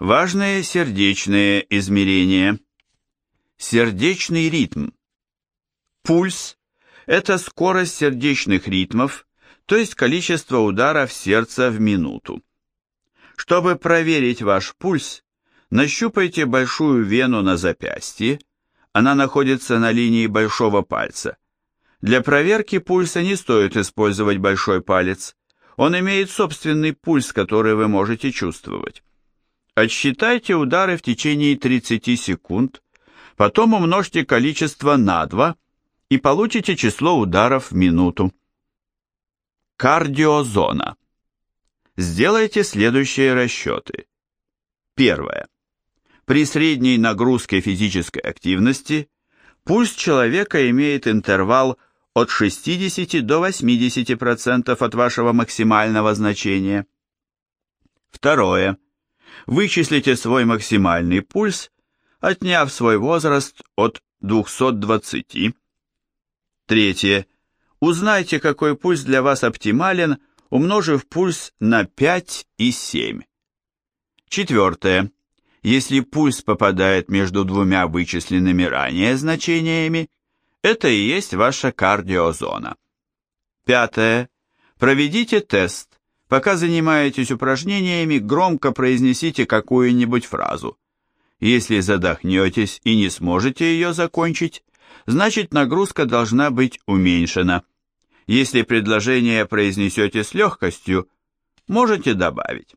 Важные сердечные измерения. Сердечный ритм. Пульс – это скорость сердечных ритмов, то есть количество ударов сердца в минуту. Чтобы проверить ваш пульс, нащупайте большую вену на запястье, она находится на линии большого пальца. Для проверки пульса не стоит использовать большой палец, он имеет собственный пульс, который вы можете чувствовать. Отсчитайте удары в течение 30 секунд, потом умножьте количество на 2 и получите число ударов в минуту. Кардиозона. Сделайте следующие расчеты. Первое. При средней нагрузке физической активности пульс человека имеет интервал от 60 до 80% от вашего максимального значения. Второе. Вычислите свой максимальный пульс, отняв свой возраст от 220. Третье. Узнайте, какой пульс для вас оптимален, умножив пульс на 5 и 7. Четвертое. Если пульс попадает между двумя вычисленными ранее значениями, это и есть ваша кардиозона. Пятое. Проведите тест. Пока занимаетесь упражнениями, громко произнесите какую-нибудь фразу. Если задохнетесь и не сможете ее закончить, значит нагрузка должна быть уменьшена. Если предложение произнесете с легкостью, можете добавить.